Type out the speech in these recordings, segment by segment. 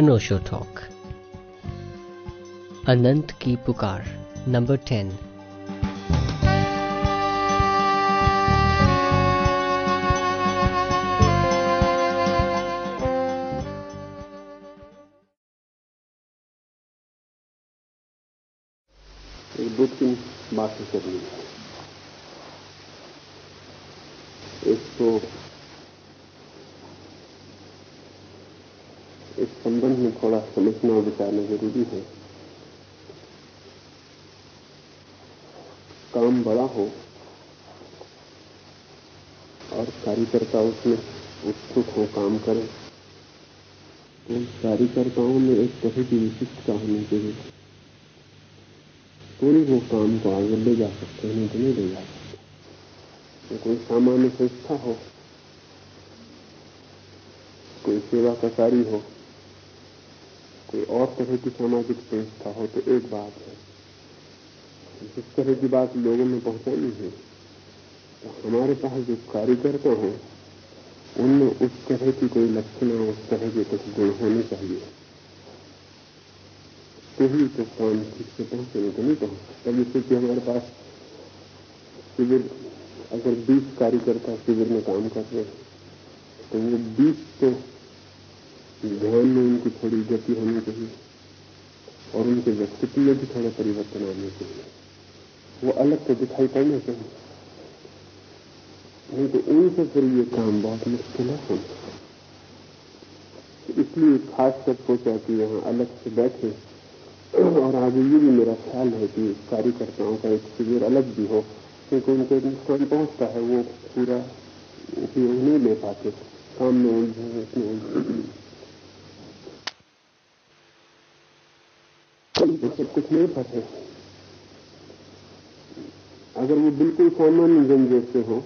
अनोशो talk अनंत की पुकार number ten कार्यकर्ता उसमें उत्सुक हो काम करें। तो कार्यकर्ताओं में एक तरह की विशिष्टता होनी चाहिए तो वो काम को आगे ले जा सकते हैं, नहीं तो नहीं ले जा सकते। तो कोई सामान्य संस्था हो, कोई सेवा का कार्य हो, कोई और तरह की सामाजिक संस्था हो तो एक बात है। जिस तरह की बात लोगों में पहुंचानी है तो हमारे पास जो कार्यकर्ता हो उनमें उस तरह की कोई लक्षण उस तरह के कुछ गुण होने चाहिए। तो ही तो काम ठीक से पहुँचे तो नहीं पहुँच जैसे कि हमारे पास शिविर, अगर 20 कार्यकर्ता शिविर में काम कर रहे हैं तो वो 20 तो ध्यान में उनकी थोड़ी गति होनी चाहिए और उनके व्यक्तित्व में भी थोड़ा परिवर्तन आने चाहिए। वो अलग तो दिखाई पड़ना चाहिए। नहीं तो उनसे फिर ये काम बहुत मुश्किल है इसलिए खास कर सोचा कि यहाँ अलग से बैठे, और आगे ये भी मेरा ख्याल है कि कार्यकर्ताओं का एक शिविर अलग भी हो, क्योंकि उनको एक नुकसान पहुँचता है, वो पूरा उपयोग नहीं ले पाते। काम में उलझे उसमें उलझे कुछ नहीं फंसे अगर वो बिल्कुल सामान्य जन जैसे हो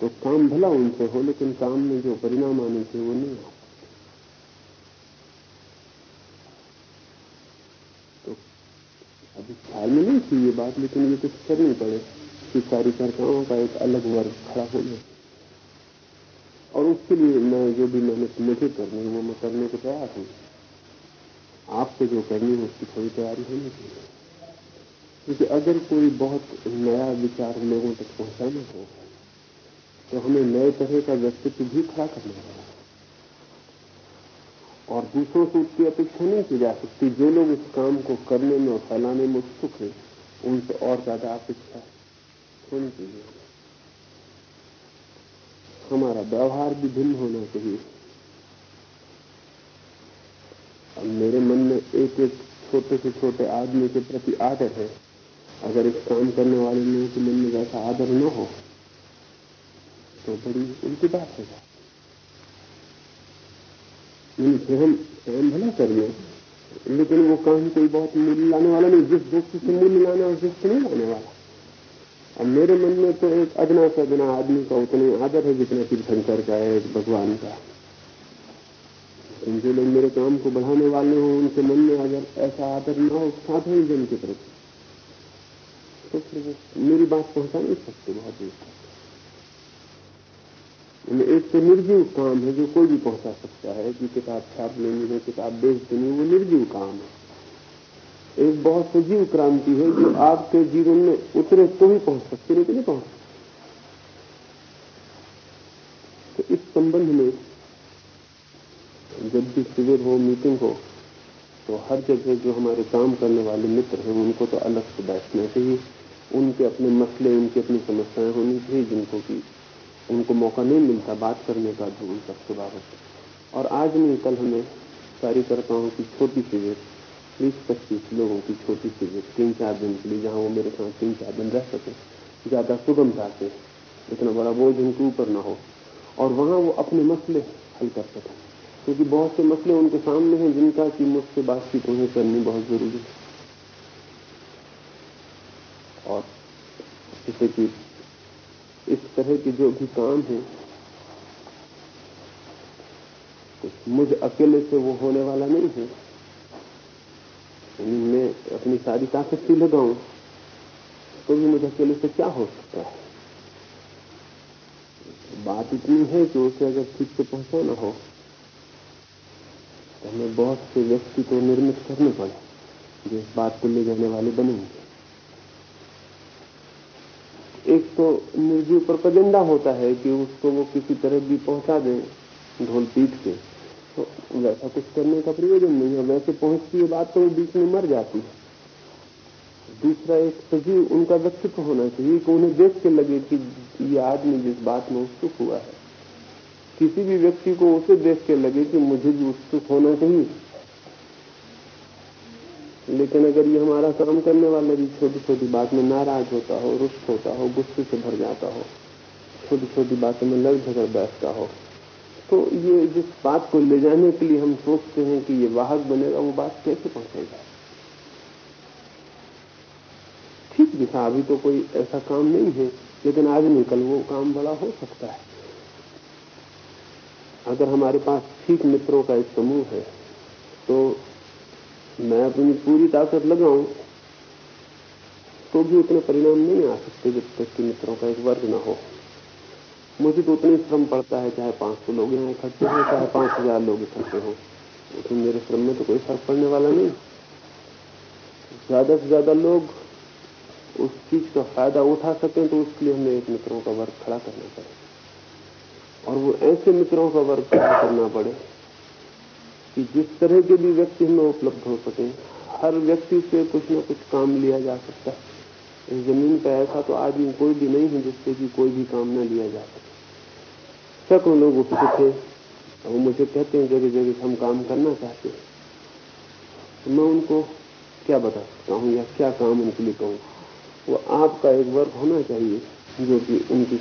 तो काम भला उनसे हो, लेकिन काम में जो परिणाम आने चाहिए वो नहीं हो। तो अभी ख्याल में नहीं थी ये बात, लेकिन ये कुछ करनी पड़े कि कार्यकर्ताओं का एक अलग वर्ग खड़ा हो जाए। और उसके लिए मैं जो भी मैंने मुझे करनी वो मैं करने को तैयार हूँ। आपको जो करनी है, उसकी थोड़ी तैयारी होनी चाहिए। क्योंकि अगर कोई बहुत नया विचार लोगों तक पहुंचाना हो तो हमें नए तरह का व्यक्तित्व भी खड़ा करना होगा और दूसरों से उसकी अपेक्षा नहीं की जा सकती। जो लोग इस काम को करने में और फैलाने में उत्सुक है, उनसे और ज़्यादा अपेक्षा होनी चाहिए। हमारा व्यवहार भी भिन्न होना चाहिए। अब मेरे मन में एक एक छोटे से छोटे आदमी के प्रति आदर है। अगर इस काम करने वाले लोगों के मन में वैसा आदर न हो तो बड़ी उनकी बात है फिर हम काम भला करिए, लेकिन वो काम कोई बहुत मूल्य लाने वाला नहीं, जिस दोस्त से मूल्य लाना उस दोस्त नहीं लाने वाला। अब मेरे मन में तो एक अदना से अदना आदमी का उतनी आदर है जितना तीर्थंकर का है, एक भगवान का। जो लोग मेरे काम को बढ़ाने वाले हों, उनके मन में अगर ऐसा आदर न हो साधारण जन के प्रति। तो फिर मेरी बात पहुँचा नहीं सकते, बहुत दूर तक। एक तो निर्जीव काम है जो कोई भी पहुँचा सकता है। कि किताब छाप लेनी है किताब बेच देंगे, वो निर्जीव काम है। एक बहुत सजीव क्रांति है जो आपके जीवन में उतरे तो ही पहुँच सकते नहीं तो नहीं पहुँच तो इस संबंध में जब भी शिविर हो, मीटिंग हो तो हर जगह जो हमारे काम करने वाले मित्र हैं, उनको तो अलग से बैठना चाहिए। उनके अपने मसले, उनकी अपनी समस्याएँ होनी चाहिए जिनको की उनको मौका नहीं मिलता बात करने का जो उन सबके बाबत और आज नहीं, कल हमें कार्यकर्ताओं की छोटी शिविर बीस, पच्चीस लोगों की छोटी शिविर तीन, चार दिन के लिए जहाँ वो मेरे साथ तीन, चार दिन रह सके, ज़्यादा सुगमता से इतना बड़ा बोझ उनके ऊपर ना हो, और वहाँ वो अपने मसले हल कर सके। क्योंकि बहुत से मसले उनके सामने हैं जिनका कि मुझसे बातचीत उन्हें करनी बहुत ज़रूरी है। और जैसे कि इस तरह के जो भी काम है मुझ अकेले से वो होने वाला नहीं है। मैं अपनी सारी ताकत भी लगाऊँ तो भी मुझे अकेले से क्या हो सकता है? बात इतनी है कि उसे अगर ठीक से पहुंचाना हो तो हमें बहुत से व्यक्ति को निर्मित करने पड़े, जो इस बात को ले जाने वाले बनेंगे। एक तो निर्जीव पर प्रजेंडा होता है कि उसको वो किसी तरह भी पहुँचा दें ढोल पीट के। तो वैसा कुछ करने का प्रयोजन नहीं है। वैसे पहुँचती है बात तो वो बीच में मर जाती है। दूसरा एक सजीव उनका व्यक्तित्व होना चाहिए कि उन्हें देख के लगे कि ये आदमी जिस बात में उत्सुक हुआ है। किसी भी व्यक्ति को उसे देख के लगे कि मुझे भी उत्सुक होना चाहिए। लेकिन अगर ये हमारा काम करने वाला भी छोटी छोटी बात में नाराज़ होता हो, रुष्ट होता हो, गुस्से से भर जाता हो छोटी छोटी बातों में लड़ झगड़ बैठता हो तो ये जिस बात को ले जाने के लिए हम सोचते हैं कि ये वाहक बनेगा, वो बात कैसे पहुंचेगा? ठीक दिखा अभी तो कोई ऐसा काम नहीं है, लेकिन आज निकल वो काम बड़ा हो सकता है। अगर हमारे पास ठीक मित्रों का एक समूह है तो मैं अपनी पूरी ताकत लगाऊँ तो भी उतने परिणाम नहीं आ सकते जब तक कि मित्रों का एक वर्ग न हो। मुझे तो उतनी श्रम पड़ता है, चाहे पाँच सौ लोग यहाँ इकट्ठे हो, चाहे पाँच हज़ार लोग इकट्ठे हो। उसमें मेरे श्रम में तो कोई फ़र्क पड़ने वाला नहीं। ज़्यादा से ज़्यादा लोग उस चीज़ का फ़ायदा उठा सकें तो उसके लिए हमें एक मित्रों का वर्ग खड़ा करना पड़े। और वो ऐसे मित्रों का वर्ग खड़ा करना पड़े कि जिस तरह के भी व्यक्ति हमें उपलब्ध हो सके, हर व्यक्ति से कुछ न कुछ काम लिया जा सकता है। इस ज़मीन पर ऐसा तो आदमी कोई भी नहीं है जिससे कि कोई भी काम न लिया जा सके। सैकड़ों लोग उत्सुक थे वो मुझे कहते हैं, जगह जगह हम काम करना चाहते हैं। तो मैं उनको क्या बता सकता हूँ या क्या काम उनके लिए कहूँ? वो आपका एक वर्ग होना चाहिए जो कि उनकी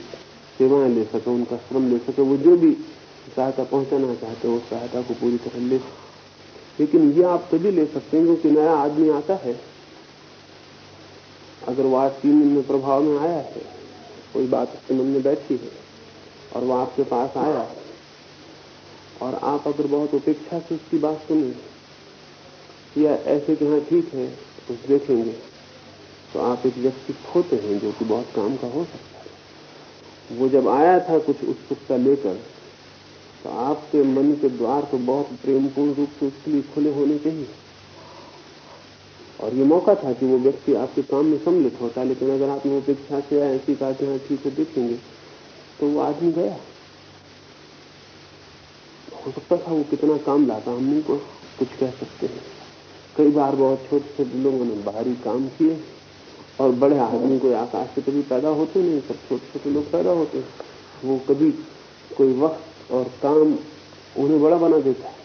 सेवाएँ ले सके, उनका श्रम ले सके। वो जो भी सहायता पहुंचाना चाहते हो, उस सहायता को पूरी तरह ले। लेकिन ये आप तभी ले सकते हैं क्योंकि नया आदमी आता है। अगर वो आज तीन दिन में प्रभाव में आया है, कोई बात उसके मन में बैठी है, और वो आपके पास आया है, और आप अगर बहुत उपेक्षा से उसकी बात सुने, या ऐसे कि हाँ ठीक है कुछ देखेंगे तो आप एक व्यक्ति खोते हैं जो कि बहुत काम का हो सकता है। वो जब आया था कुछ उत्सुकता लेकर तो आपके मन के द्वार तो बहुत प्रेमपूर्ण रूप से उसके लिए खुले होने चाहिए। और ये मौका था कि वो व्यक्ति आपके काम में सम्मिलित होता, लेकिन अगर आपने अपेक्षा से ऐसी कहा कि हाँ ठीक है देखेंगे तो वो आदमी गया। हो सकता था वो कितना काम लाता, हम नहीं को कुछ कह सकते हैं। कई बार बहुत छोटे छोटे लोगों ने बाहरी काम किए, और बड़े आदमी कोई आकाश से कभी पैदा होते नहीं सब छोटे छोटे लोग पैदा होते वो कभी कोई वक्त और काम उन्हें बड़ा बना देता है।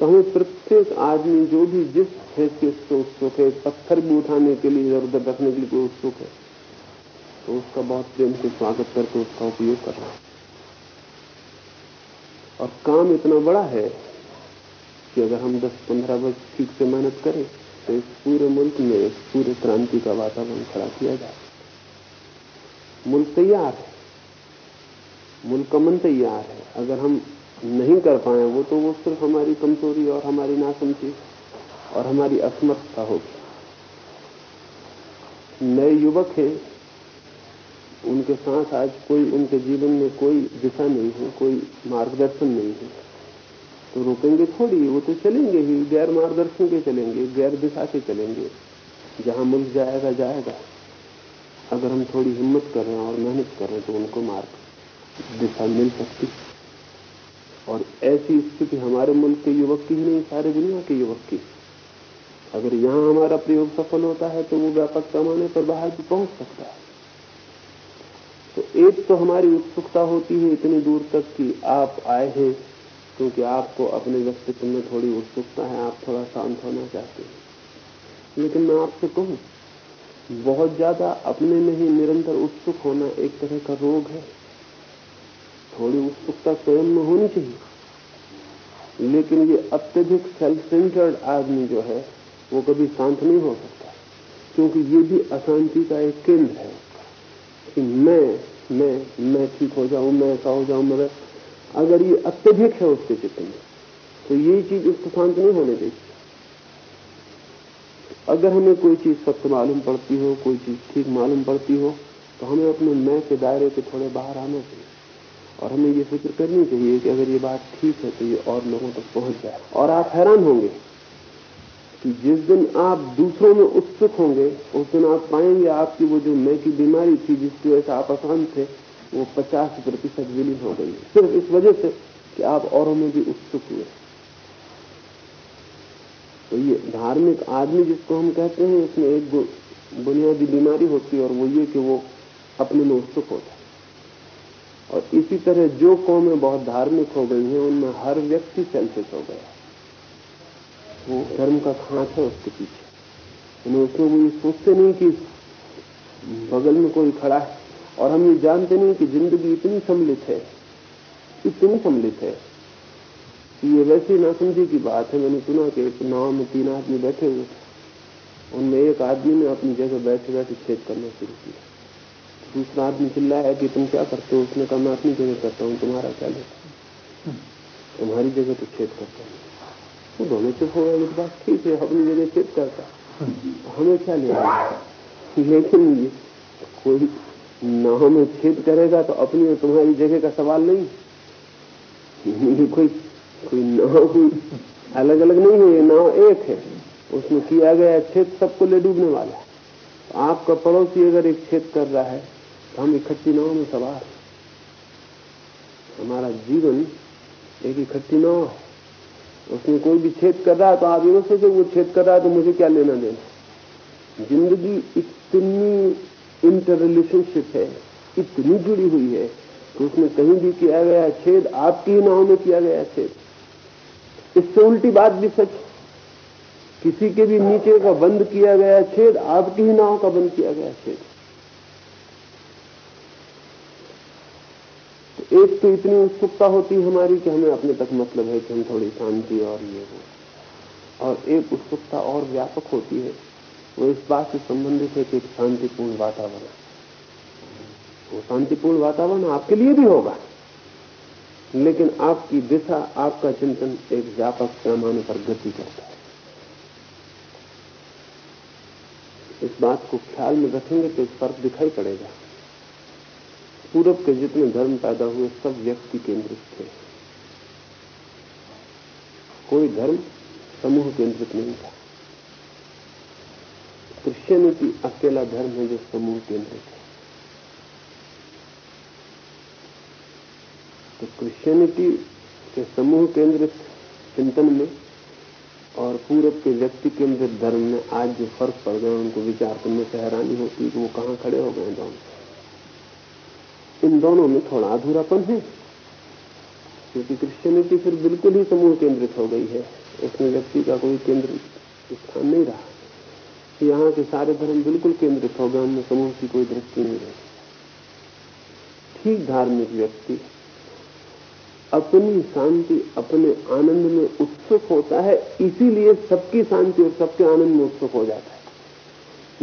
तो हमें प्रत्येक आदमी जो भी जिस हैसियत से उत्सुक है, पत्थर भी उठाने के लिए इधर उधर रखने के लिए कोई उत्सुक है तो उसका बहुत प्रेम से स्वागत करके उसका उपयोग करना और काम इतना बड़ा है कि अगर हम 10-15 वर्ष ठीक से मेहनत करें तो इस पूरे मुल्क में, इस पूरे क्रांति का वातावरण खड़ा किया जाए। मुल्क तैयार है। मुल्क मन तैयार है। अगर हम नहीं कर पाए वो तो वो सिर्फ़ हमारी कमज़ोरी और हमारी नासमझी और हमारी असमर्थता होगी। नए युवक हैं। उनके साथ आज कोई, उनके जीवन में कोई दिशा नहीं है, कोई मार्गदर्शन नहीं है। तो रोकेंगे थोड़ी, वो तो चलेंगे ही, गैर मार्गदर्शन के चलेंगे, गैर दिशा के चलेंगे। जहाँ मुल्क जाएगा जाएगा। अगर हम थोड़ी हिम्मत कर रहे हैं और मेहनत कर रहे हैं तो उनको मार्ग दिशा मिल सकती और ऐसी स्थिति हमारे मुल्क के युवक की ही नहीं, सारे दुनिया के युवक की। अगर यहाँ हमारा प्रयोग सफल होता है तो वो व्यापक पैमाने पर बाहर भी पहुँच सकता है। तो एक तो हमारी उत्सुकता होती है इतनी दूर तक कि आप आए हैं, क्योंकि आपको अपने व्यक्तित्व में थोड़ी उत्सुकता है, आप थोड़ा शांत होना चाहते हैं। लेकिन मैं आपसे कहूँ, बहुत ज़्यादा अपने में ही निरंतर उत्सुक होना एक तरह का रोग है। थोड़ी उत्सुकता स्वयं में होनी चाहिए। लेकिन ये अत्यधिक सेल्फ सेंटर्ड आदमी जो है, वो कभी शांत नहीं हो सकता। क्योंकि ये भी अशांति का एक केंद्र है कि मैं मैं मैं ठीक हो जाऊँ, मैं ऐसा हो जाऊँ मैं अगर ये अत्यधिक है उसके चित्त में तो ये चीज़ उसको शांत नहीं होने देगी अगर हमें कोई चीज़ सत्य मालूम पड़ती हो, कोई चीज़ ठीक मालूम पड़ती हो तो हमें अपने मैं के दायरे के थोड़े बाहर आना चाहिए। और हमें ये फ़िक्र करनी चाहिए कि अगर ये बात ठीक है तो ये और लोगों तक तो पहुँच जाए। और आप हैरान होंगे कि जिस दिन आप दूसरों में उत्सुक होंगे, उस दिन आप पाएँगे आपकी वो जो मैं की बीमारी थी, जिसकी वजह से आप अशांत थे, वो पचास प्रतिशत विलीन हो गई। सिर्फ़ इस वजह से कि आप औरों में भी उत्सुक हुए। तो ये धार्मिक आदमी जिसको हम कहते हैं, उसमें एक बुनियादी बीमारी होती है और वो ये कि वो अपने में उत्सुक होता है। और इसी तरह जो कौमें बहुत धार्मिक हो गई हैं, उनमें हर व्यक्ति सेल्फिश हो गया। वो धर्म का खांच है उसके पीछे। उसमें वो सोचते नहीं कि बगल में कोई खड़ा है। और हम ये जानते नहीं कि ज़िंदगी इतनी सम्मिलित है, इतनी सम्मिलित है, कि ये वैसी नासमझी की बात है। मैंने सुना कि एक नाव में तीन आदमी बैठे हुए उनमें एक आदमी ने अपनी जगह बैठे बैठे छेद करना शुरू किया। दूसरा आदमी चिल्लाया कि तुम क्या करते हो? उसने कहा, मैं अपनी जगह करता हूँ, तुम्हारा क्या लेता तुम्हारी जगह तो छेद करता हूँ। वो दोनों चुप हो गए बात ठीक है, अपनी जगह छेद करता हमें क्या लेना लेकिन कोई नाव में छेद करेगा तो अपनी और तुम्हारी जगह का सवाल नहीं कोई कोई नाव कोई अलग अलग नहीं है, ये नाव एक है। उसमें किया गया छेद सबको ले डूबने वाला है। तो आपका पड़ोसी अगर एक छेद कर रहा है तो हम इकट्ठी नाव में सवार हमारा जीवन एक इकट्ठी नाव है। उसमें कोई भी छेद कर रहा है तो आप ये सोचो वो छेद कर रहा है तो मुझे क्या लेना देना? ज़िंदगी इतनी इंटर रिलेशनशिप है, इतनी जुड़ी हुई है कि उसमें कहीं भी किया गया छेद आपकी ही नाव में किया गया छेद। इससे उल्टी बात भी सच किसी के भी नीचे का बंद किया गया छेद आपकी ही नाव का बंद किया गया छेद। एक तो इतनी उत्सुकता होती है हमारी कि हमें अपने तक मतलब है कि हम थोड़ी शांति और ये हो और एक उत्सुकता और व्यापक होती है। वो इस बात से संबंधित है कि एक शांतिपूर्ण वातावरण। वो शांतिपूर्ण वातावरण आपके लिए भी होगा। लेकिन आपकी दिशा, आपका चिंतन एक व्यापक पैमाने पर गति करता है। इस बात को ख्याल में रखेंगे तो फ़र्क दिखाई पड़ेगा। पूरब के जितने धर्म पैदा हुए सब व्यक्ति केंद्रित थे। कोई धर्म समूह केंद्रित नहीं था। क्रिश्चियनिटी अकेला धर्म है जो समूह केंद्रित है। तो क्रिश्चियनिटी के समूह केंद्रित चिंतन में और पूरब के व्यक्ति केंद्रित धर्म में आज जो फ़र्क पड़ गया उनको विचार करने से हैरानी होती है कि वो कहाँ खड़े हो गए दोनों इन दोनों में थोड़ा अधूरापन है। क्योंकि क्रिश्चियनिटी फिर बिल्कुल ही समूह केंद्रित हो गई है। उसमें व्यक्ति का कोई केंद्र स्थान नहीं रहा। यहाँ के सारे धर्म बिल्कुल केंद्रित हो गए उनमें समूह की कोई दृष्टि नहीं रही। ठीक धार्मिक व्यक्ति अपनी शांति, अपने आनंद में उत्सुक होता है, इसीलिए सबकी शांति और सबके आनंद में उत्सुक हो जाता है।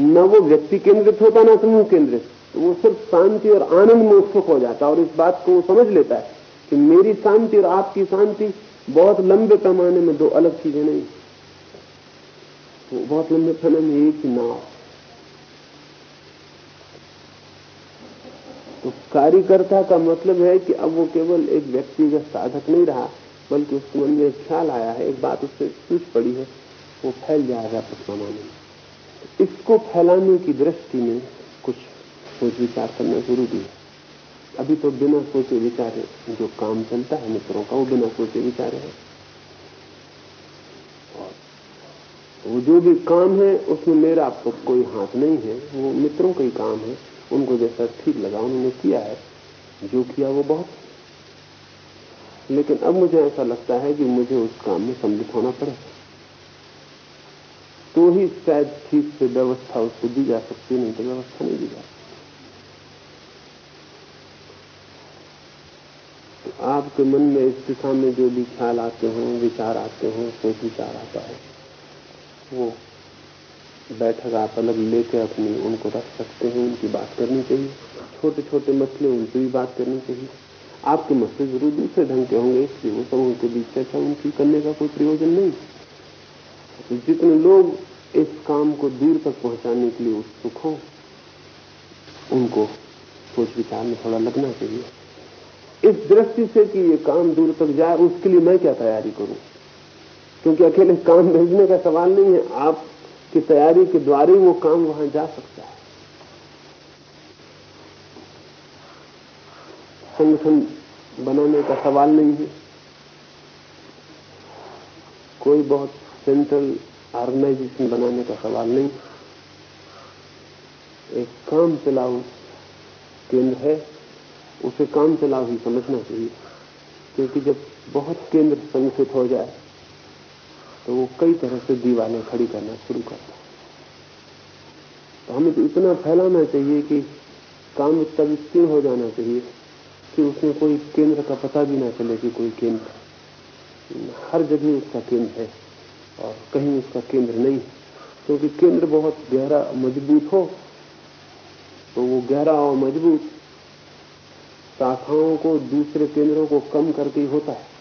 न वो व्यक्ति केंद्रित होता, ना समूह केंद्रित। वो सिर्फ़ शांति और आनंद में उत्सुक हो जाता है और इस बात को वो समझ लेता है कि मेरी शांति और आपकी शांति बहुत लंबे पैमाने में दो अलग चीज़ें नहीं तो बहुत लंबे पैमाने में एक ही नाव। तो कार्यकर्ता का मतलब है कि अब वो केवल एक व्यक्तिगत साधक नहीं रहा, बल्कि उसके मन में ख्याल आया है, एक बात उससे सूझ पड़ी है, वो फैल जाएगा पैमाने में। इसको फैलाने की दृष्टि में सोच विचार करना ज़रूरी है। अभी तो बिना सोचे विचारे जो काम चलता है मित्रों का, वो बिना सोचे विचारे है। और वो जो भी काम है, उसमें मेरा आपको कोई हाथ नहीं है। वो मित्रों का ही काम है। उनको जैसा ठीक लगा, उन्होंने किया है। जो किया, वो बहुत लेकिन अब मुझे ऐसा लगता है कि मुझे उस काम में सम्मिलित होना पड़ेगा। तो ही शायद ठीक से व्यवस्था उसको दी जा सकती नहीं तो व्यवस्था नहीं दी जा सकती। आपके मन में इस दिशा में जो भी ख्याल आते हों, विचार आते हों सोच विचार आता है। वो बैठक आप अलग लेके अपनी उनको रख सकते हैं, उनकी बात करनी चाहिए। छोटे छोटे मसले, उनसे भी बात करनी चाहिए। आपके मसले ज़रूर दूसरे ढंग के होंगे, इसलिए वो सब उनके बीच चर्चा उनकी करने का कोई प्रयोजन नहीं। तो जितने लोग इस काम को दूर तक पहुँचाने के लिए उत्सुक हो, उनको सोच विचार में थोड़ा लगना चाहिए। इस दृष्टि से कि ये काम दूर तक जाए, उसके लिए मैं क्या तैयारी करूँ? क्योंकि अकेले काम भेजने का सवाल नहीं है। आपकी तैयारी के द्वारा वो काम वहाँ जा सकता है। संगठन बनाने का सवाल नहीं है। कोई बहुत सेंट्रल ऑर्गेनाइजेशन बनाने का सवाल नहीं। एक काम चलाऊ केंद्र है। उसे काम चला ही समझना चाहिए, क्योंकि जब बहुत केंद्र संगठित हो जाए तो वो कई तरह से दीवारें खड़ी करना शुरू करता है तो हमें तो इतना फैलाना चाहिए कि काम इतना विस्तीर्ण हो जाना चाहिए कि उसमें कोई केंद्र का पता भी ना चले कि कोई केंद्र। हर जगह उसका केंद्र है और कहीं उसका केंद्र नहीं क्योंकि केंद्र बहुत गहरा मज़बूत हो तो वो गहरा और मज़बूत शाखाओं को, दूसरे केंद्रों को कम करके ही होता है।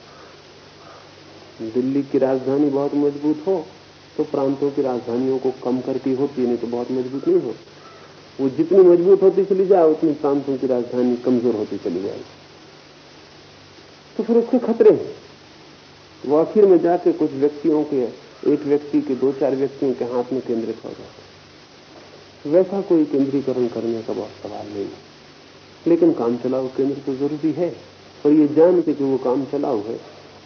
दिल्ली की राजधानी बहुत मज़बूत हो तो प्रांतों की राजधानियों को कम करके होती नहीं तो बहुत मज़बूत नहीं होती। वो जितनी मज़बूत होती चली जाए, उतनी प्रांतों की राजधानी कमज़ोर होती चली जाएगी। तो फिर उसके खतरे हैं। वो आखिर में जाके कुछ व्यक्तियों के, एक व्यक्ति के, दो चार व्यक्तियों के हाथ में केंद्रित हो जाते वैसा कोई केंद्रीकरण करने का बहुत सवाल नहीं है। लेकिन काम चलाओ केंद्र तो ज़रूरी है। और ये जान के कि वो काम चलाओ है,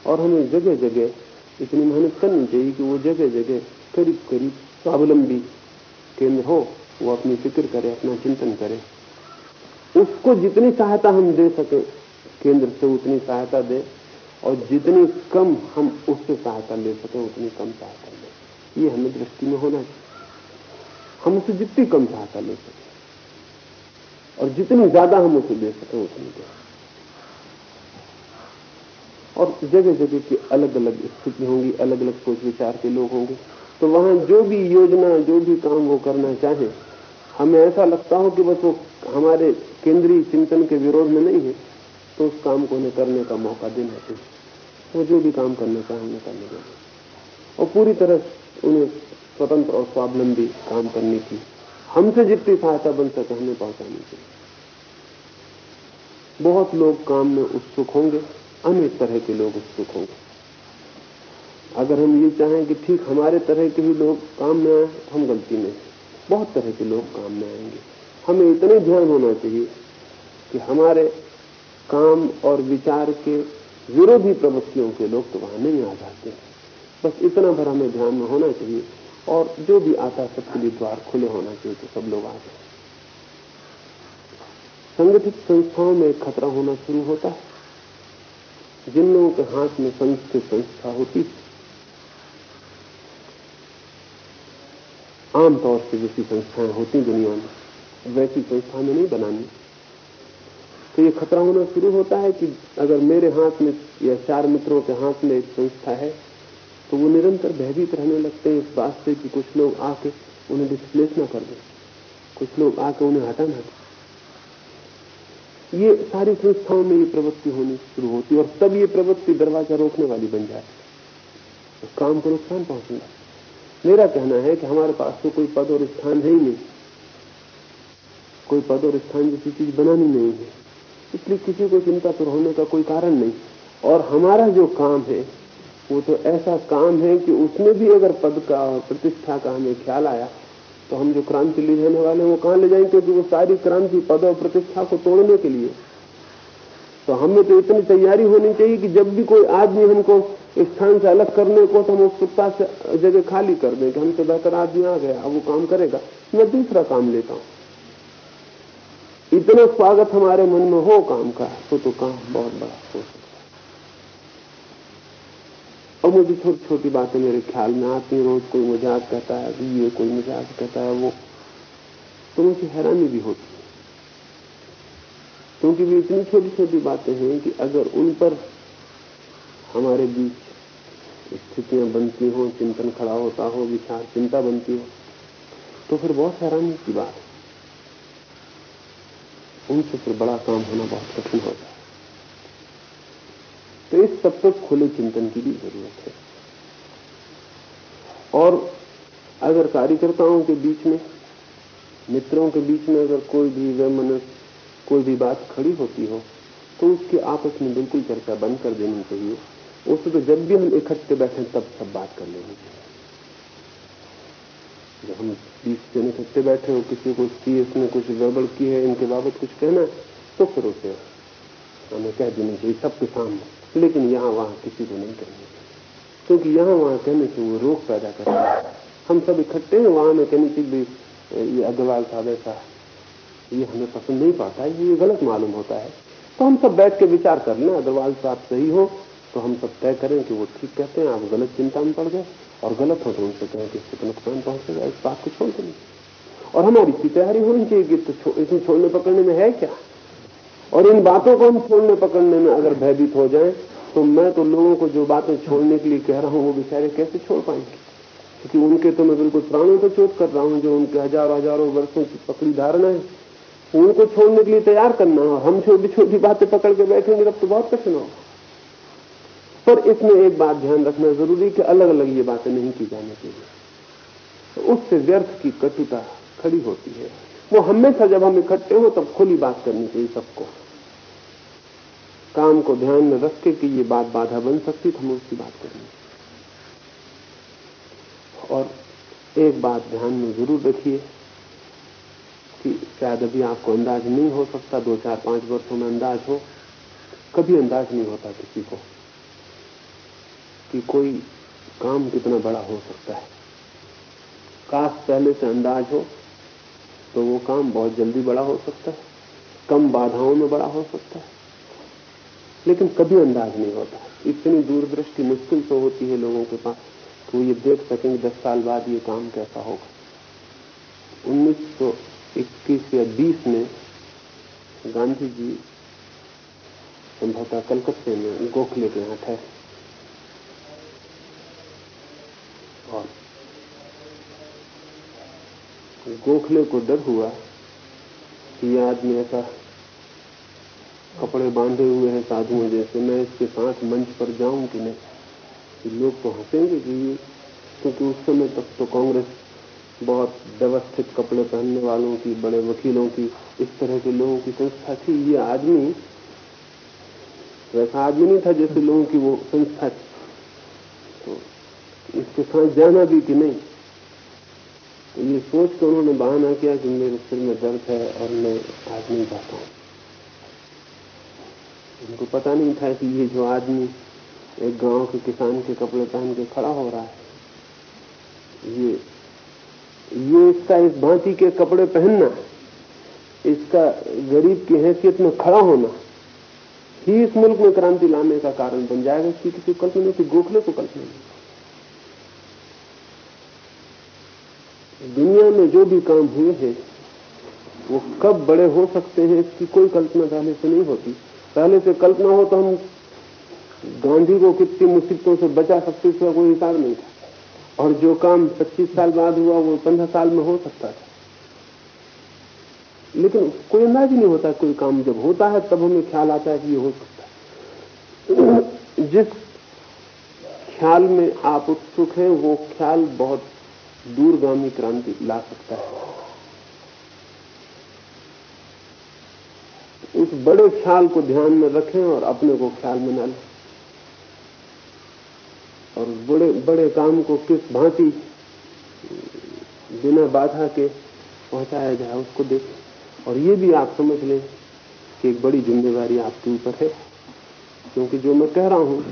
और हमें जगह जगह इतनी मेहनत करनी चाहिए कि वो जगह जगह करीब करीब स्वावलंबी केंद्र हो, वो अपनी फ़िक्र करे, अपना चिंतन करे। उसको जितनी सहायता हम दे सके, केंद्र से उतनी सहायता दे, और जितनी कम हम उससे सहायता ले सके, उतनी कम सहायता ले ये हमें दृष्टि में होना चाहिए। हम उससे जितनी कम सहायता ले सके। और जितनी ज़्यादा हम उसे दे सकें, उतनी दे। और जगह जगह की अलग अलग स्थिति होंगी अलग अलग सोच विचार के लोग होंगे। तो वहाँ जो भी योजना, जो भी काम वो करना चाहे, हमें ऐसा लगता हो कि बस वो हमारे केंद्रीय चिंतन के विरोध में नहीं है तो उस काम को उन्हें करने का मौका देना चाहिए। वो जो भी काम करना चाहे, उन्हें करने देना और पूरी तरह उन्हें स्वतंत्र और स्वावलंबी काम करने की हमसे जितनी सहायता बन सके, हमें पहुंचानी चाहिए बहुत लोग काम में उत्सुक होंगे, अनेक तरह के लोग उत्सुक होंगे। अगर हम ये चाहें कि ठीक हमारे तरह के ही लोग काम में आए, हम गलती में बहुत तरह के लोग काम में आएँगे। हमें इतने ध्यान होना चाहिए कि हमारे काम और विचार के विरोधी प्रवृत्तियों के लोग तो वहाँ नहीं आ जाते। बस इतना भर हमें ध्यान में होना चाहिए और जो भी आता सबके लिए द्वार खुले होना चाहिए तो सब लोग आ जाए। संगठित संस्थाओं में खतरा होना शुरू होता है। जिन लोगों के हाथ में संस्कृत संस्था होती आमतौर से जैसी संस्थाएँ होती दुनिया में, वैसी संस्था में नहीं बनानी। तो ये खतरा होना शुरू होता है कि अगर मेरे हाथ में या चार मित्रों के हाथ में एक संस्था है तो वो निरंतर भयभीत रहने लगते हैं इस बात से कि कुछ लोग आके उन्हें डिस्प्लेस ना कर दें। कुछ लोग आके उन्हें हटा ना दें। ये सारी संस्थाओं में ये प्रवृत्ति होनी शुरू होती है और तब ये प्रवृत्ति दरवाज़ा रोकने वाली बन जाती है। काम को नुकसान पहुँचना मेरा कहना है कि हमारे पास तो कोई पद और स्थान है ही नहीं। कोई पद और स्थान जैसी चीज़ बनानी नहीं है। इसलिए किसी को चिंता पर होने का कोई कारण नहीं। और हमारा जो काम है वो तो ऐसा काम है कि उसमें भी अगर पद का और प्रतिष्ठा का हमें ख्याल आया तो हम जो क्रांति ले जाने वाले हैं, वो कहाँ ले जाएँगे? क्योंकि वो सारी क्रांति पद और प्रतिष्ठा को तोड़ने के लिए। तो हमें तो इतनी तैयारी होनी चाहिए कि जब भी कोई आदमी हमको स्थान से अलग करने को तो हम उत्सुकता से जगह खाली कर दें कि हमसे बेहतर आदमी आ गया, अब वो काम करेगा। मैं दूसरा काम लेता हूँ। इतना स्वागत हमारे मन में हो काम का तो तो काम बहुत बड़ा सकता और मुझे छोटी छोटी बातें मेरे ख्याल में आती रोज कोई मज़ाक कहता है, अभी ये कोई मज़ाक कहता है, वो। तो मुझे हैरानी भी होती है। क्योंकि भी इतनी छोटी छोटी बातें हैं कि अगर उन पर हमारे बीच स्थितियाँ बनती हो, चिंतन खड़ा होता हो, विचार, चिंता बनती हो तो फिर बहुत हैरानी की बात है। उनसे फिर बड़ा काम होना बहुत कठिन होता है। तो इस सब तक खुले चिंतन की भी ज़रूरत है। और अगर कार्यकर्ताओं के बीच में, मित्रों के बीच में अगर कोई भी वैमनस, कोई भी बात खड़ी होती हो तो उसकी आपस में बिल्कुल चर्चा बंद कर देनी चाहिए। उससे तो जब भी हम इकट्ठे बैठे, तब सब बात कर लेनी चाहिए। जब हम बीस जन इकट्ठे बैठे हो, किसी को सीएस ने कुछ गड़बड़ की है, इनके बाबत कुछ कहना है तो फिर उसे हमें कह देनी चाहिए, सबके सामने। लेकिन यहाँ वहाँ किसी को नहीं चाहिए। क्योंकि यहाँ वहाँ कहने से वो रोग पैदा कर रहा है। हम सब इकट्ठे हैं, वहाँ में कहनी चाहिए ये अग्रवाल साहब ऐसा ये हमें पसंद नहीं पाता ये गलत मालूम होता है। तो हम सब बैठ के विचार कर लें, अग्रवाल साहब सही हो तो हम सब तय करें कि वो ठीक कहते हैं, आप गलत चिंता में पड़ गए, और गलत हो तो उनसे कहें कि इससे तो नुकसान पहुंचेगा, इस बात को छोड़ देंगे और हमारी इतनी तैयारी होनी चाहिए कि इसमें छोड़ने, पकड़ने में है क्या? और इन बातों को हम छोड़ने पकड़ने में अगर भयभीत हो जाए तो मैं तो लोगों को जो बातें छोड़ने के लिए कह रहा हूँ, वो बेचारे कैसे छोड़ पाएँगे? क्योंकि उनके तो मैं बिल्कुल प्राणों को चोट कर रहा हूँ, जो उनके हज़ारों हज़ारों वर्षों की पकड़ी धारणा है। उनको छोड़ने के लिए तैयार करना और हम छोटी छोटी बातें पकड़ के बैठेंगे, तब तो बहुत कठिन होगा। पर इसमें एक बात ध्यान रखना ज़रूरी कि अलग अलग ये बातें नहीं की जानी चाहिए। तो उससे व्यर्थ की कटुता खड़ी होती है। वो हमेशा जब हम इकट्ठे हो, तब खुली बात करनी चाहिए सबको। काम को ध्यान में रख के कि ये बात बाधा बन सकती तो हमें उसकी बात करनी और एक बात ध्यान में ज़रूर रखिए कि शायद अभी आपको अंदाज नहीं हो सकता, दो चार पाँच वर्षों में अंदाज हो। कभी अंदाज नहीं होता किसी को कि कोई काम कितना बड़ा हो सकता है। काश पहले से अंदाज हो तो वो काम बहुत जल्दी बड़ा हो सकता है। कम बाधाओं में बड़ा हो सकता है। लेकिन कभी अंदाज नहीं होता। इतनी दूरदृष्टि मुश्किल तो होती है लोगों के पास। तो ये देख सकेंगे दस साल बाद ये काम कैसा होगा। उन्नीस सौ इक्कीस या बीस में गांधी जी संभवतः कलकत्ते में गोखले के यहाँ ठहरे। गोखले को डर हुआ कि यह आदमी ऐसा कपड़े बांधे हुए हैं साधुओं जैसे। मैं इसके साथ मंच पर जाऊँ कि नहीं? लोग तो हंसेंगे कि ये, क्योंकि उस समय तक तो कांग्रेस बहुत व्यवस्थित कपड़े पहनने वालों की, बड़े वकीलों की, इस तरह के लोगों की संस्था थी। ये आदमी, वैसा आदमी नहीं था जैसे लोगों की वो संस्था थी। तो इसके साथ जाना भी कि नहीं? ये सोच कर उन्होंने बहाना किया कि मेरे सिर में दर्द है और मैं आज नहीं जाता हूँ। उनको पता नहीं था कि ये जो आदमी एक गाँव के किसान के कपड़े पहन के खड़ा हो रहा है, ये ये इसका इस भांति के कपड़े पहनना, इसका गरीब की हैसियत में खड़ा होना, ही इस मुल्क में क्रांति लाने का कारण बन जाएगा। इसकी किसी कल्पना की गोखले को कल्पना नहीं। दुनिया में जो भी काम हुए हैं, वो कब बड़े हो सकते हैं, इसकी कोई कल्पना पहले से नहीं होती। पहले से कल्पना हो तो हम गांधी को कितनी मुसीबतों से बचा सकते, इसका कोई हिसाब नहीं था। और जो काम 25 साल बाद हुआ, वो 15 साल में हो सकता था। लेकिन कोई अंदाज नहीं होता कोई काम जब होता है, तब हमें ख्याल आता है कि ये हो सकता है। जिस ख्याल में आप उत्सुक हैं, वो ख्याल बहुत दूरगामी क्रांति ला सकता है। उस बड़े ख्याल को ध्यान में रखें और अपने को ख्याल में न लें। और बड़े बड़े काम को किस भांति बिना बाधा के पहुँचाया जाए, उसको देखें। और ये भी आप समझ लें कि एक बड़ी जिम्मेवारी आपके ऊपर है। क्योंकि जो मैं कह रहा हूँ,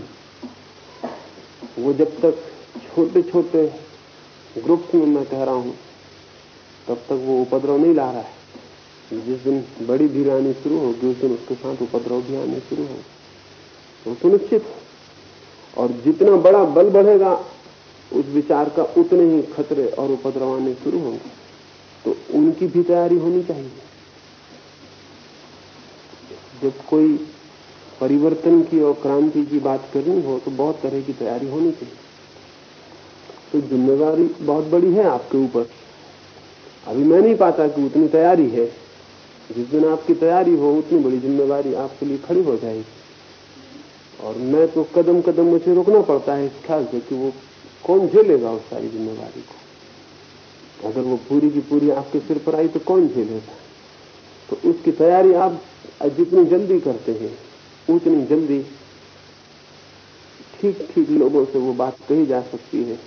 वो जब तक छोटे छोटे ग्रुप्स में मैं कह रहा हूँ, तब तक वो उपद्रव नहीं ला रहा है। जिस दिन बड़ी भीड़ आनी शुरू होगी, उस दिन उसके साथ उपद्रव भी आने शुरू हो तो सुनिश्चित और जितना बड़ा बल बढ़ेगा, उस विचार का उतने ही खतरे और उपद्रव आने शुरू होंगे। तो उनकी भी तैयारी होनी चाहिए। जब कोई परिवर्तन की और क्रांति की बात करनी हो तो बहुत तरह की तैयारी होनी चाहिए। तो जिम्मेवारी बहुत बड़ी है आपके ऊपर। अभी मैं नहीं पाता कि उतनी तैयारी है। जिस दिन आपकी तैयारी हो, उतनी बड़ी जिम्मेवारी आपके लिए खड़ी हो जाएगी। और मैं तो कदम कदम मुझे रोकना पड़ता है इस ख्याल से कि वो कौन झेलेगा उस सारी जिम्मेवारी को। अगर वो पूरी की पूरी आपके सिर पर आई तो कौन झेलेगा? तो उसकी तैयारी आप जितनी जल्दी करते हैं, उतनी जल्दी ठीक ठीक लोगों से वो बात कही जा सकती है।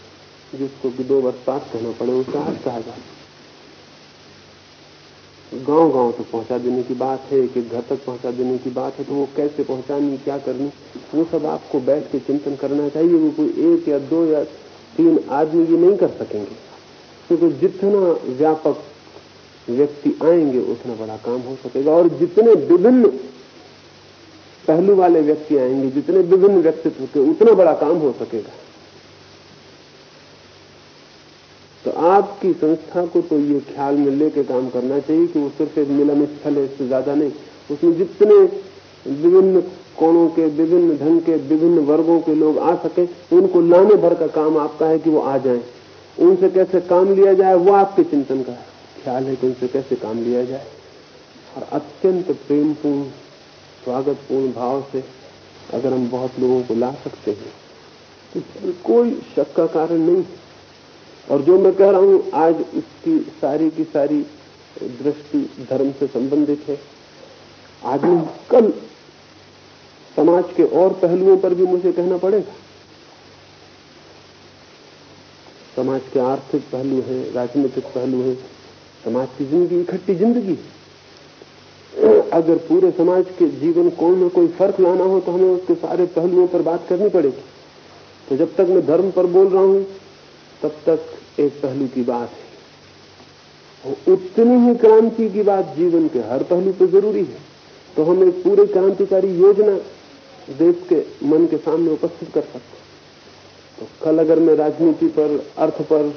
जिसको दो वर्ष पास कहना पड़े, उसे आज कहा जाए गाँव गाँव तक पहुँचा देने की बात है कि घर तक पहुँचा देने की बात है तो वो कैसे पहुंचानी, क्या करनी? वो सब आपको बैठ के चिंतन करना चाहिए, वो कोई एक या दो या तीन आदमी ये नहीं कर सकेंगे। क्योंकि जितना व्यापक व्यक्ति आएँगे, उतना बड़ा काम हो सकेगा। और जितने विभिन्न पहलू वाले व्यक्ति आएँगे, जितने विभिन्न व्यक्तित्व के, उतना बड़ा काम हो सकेगा तो आपकी संस्था को तो ये ख्याल में लेके काम करना चाहिए कि वो सिर्फ़ एक मिलन स्थल है, इससे ज़्यादा नहीं। उसमें जितने विभिन्न कोणों के, विभिन्न ढंग के, विभिन्न वर्गों के लोग आ सके, उनको लाने भर का काम आपका है कि वो आ जाएँ। उनसे कैसे काम लिया जाए, वो आपके चिंतन का ख्याल है कि उनसे कैसे काम लिया जाए। और अत्यंत प्रेमपूर्ण, स्वागतपूर्ण भाव से अगर हम बहुत लोगों को ला सकते हैं तो कोई शक का कारण नहीं और जो मैं कह रहा हूँ, आज उसकी सारी की सारी दृष्टि धर्म से संबंधित है। नहीं कल समाज के और पहलुओं पर भी मुझे कहना पड़ेगा। समाज के आर्थिक पहलू हैं, राजनीतिक पहलू हैं, समाज की ज़िंदगी, इकट्ठी ज़िंदगी अगर पूरे समाज के जीवन कोण में कोई फ़र्क लाना हो तो हमें उसके सारे पहलुओं पर बात करनी पड़ेगी। तो जब तक मैं धर्म पर बोल रहा हूँ, तब तक एक पहलू की बात है। उतनी ही क्रांति की बात जीवन के हर पहलू पर ज़रूरी है। तो हम एक पूरे क्रांतिकारी योजना देश के मन के सामने उपस्थित कर सकते हैं। तो कल अगर मैं राजनीति पर, अर्थ पर,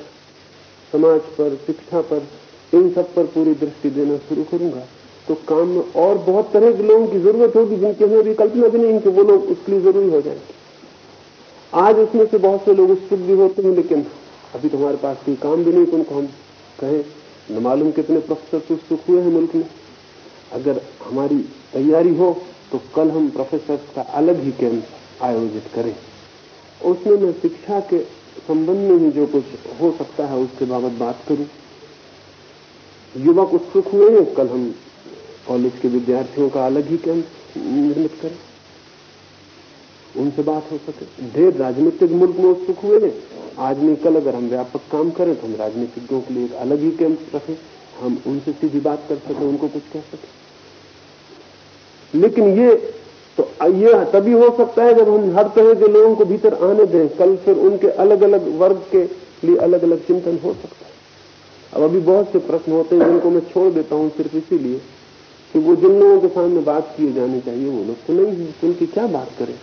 समाज पर, शिक्षा पर, इन सब पर पूरी दृष्टि देना शुरू करूँगा तो काम में और बहुत तरह के लोगों की ज़रूरत होगी जिनकी हमें अभी कल्पना भी नहीं कि वो लोग उसके लिए ज़रूरी हो जाएँगे। आज उसमें से बहुत से लोग उत्सुक भी होते हैं, लेकिन अभी तो हमारे पास कोई काम भी नहीं तो उनको हम कहें, न मालूम कितने प्रोफेसर उत्सुक हुए हैं मुल्क में। अगर हमारी तैयारी हो तो कल हम प्रोफेसर का अलग ही कैंप आयोजित करें। उसमें मैं शिक्षा के संबंध में ही जो कुछ हो सकता है, उसके बाबत बात करूँ। युवक उत्सुक हुए हैं, कल हम कॉलेज के विद्यार्थियों का अलग ही कैंप निर्मित करें। उनसे बात हो सके। ढेर राजनीतिक मुल्क में उत्सुक हुए हैं। आज नहीं कल अगर हम व्यापक काम करें तो हम राजनीतिज्ञों के लिए एक अलग ही कैंप रखें। हम उनसे सीधी बात कर सकें, उनको कुछ कह सकें। लेकिन ये तो ये तभी हो सकता है जब हम हर तरह के लोगों को भीतर आने दें। कल फिर उनके अलग अलग वर्ग के लिए अलग अलग चिंतन हो सकता है। अब अभी बहुत से प्रश्न होते हैं, जिनको मैं छोड़ देता हूँ सिर्फ़ इसीलिए कि वो जिन लोगों के सामने बात किए जानी चाहिए, वो लोग तो नहीं है। उनकी क्या बात करें?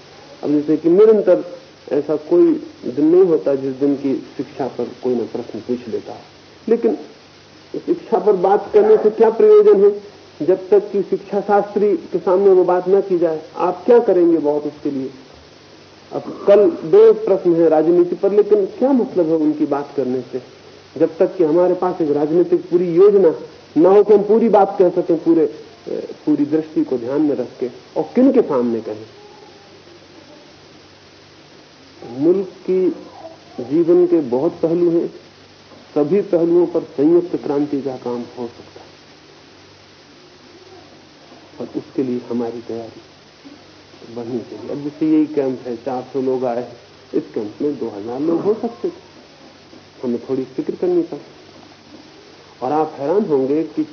अब जैसे कि निरंतर ऐसा कोई दिन नहीं होता जिस दिन की शिक्षा पर कोई न प्रश्न पूछ लेता। लेकिन शिक्षा पर बात करने से क्या प्रयोजन है? जब तक कि शिक्षा शास्त्री के सामने वो बात न की जाए, आप क्या करेंगे बहुत उसके लिए? अब कल दो प्रश्न है राजनीति पर, लेकिन क्या मतलब है उनकी बात करने से? जब तक कि हमारे पास एक राजनीतिक पूरी योजना न हो कि हम पूरी बात कह सकें पूरे, पूरी दृष्टि को ध्यान में रख के और किन के सामने कहें। मुल्क की जीवन के बहुत पहलू हैं। सभी पहलुओं पर संयुक्त क्रांति का काम हो सकता है। और उसके लिए हमारी तैयारी बढ़नी चाहिए। अब जैसे यही कैंप है, चार सौ लोग आए इस कैंप में दो हज़ार लोग हो सकते थे। हमें थोड़ी फ़िक्र करनी चाहिए और आप हैरान होंगे कि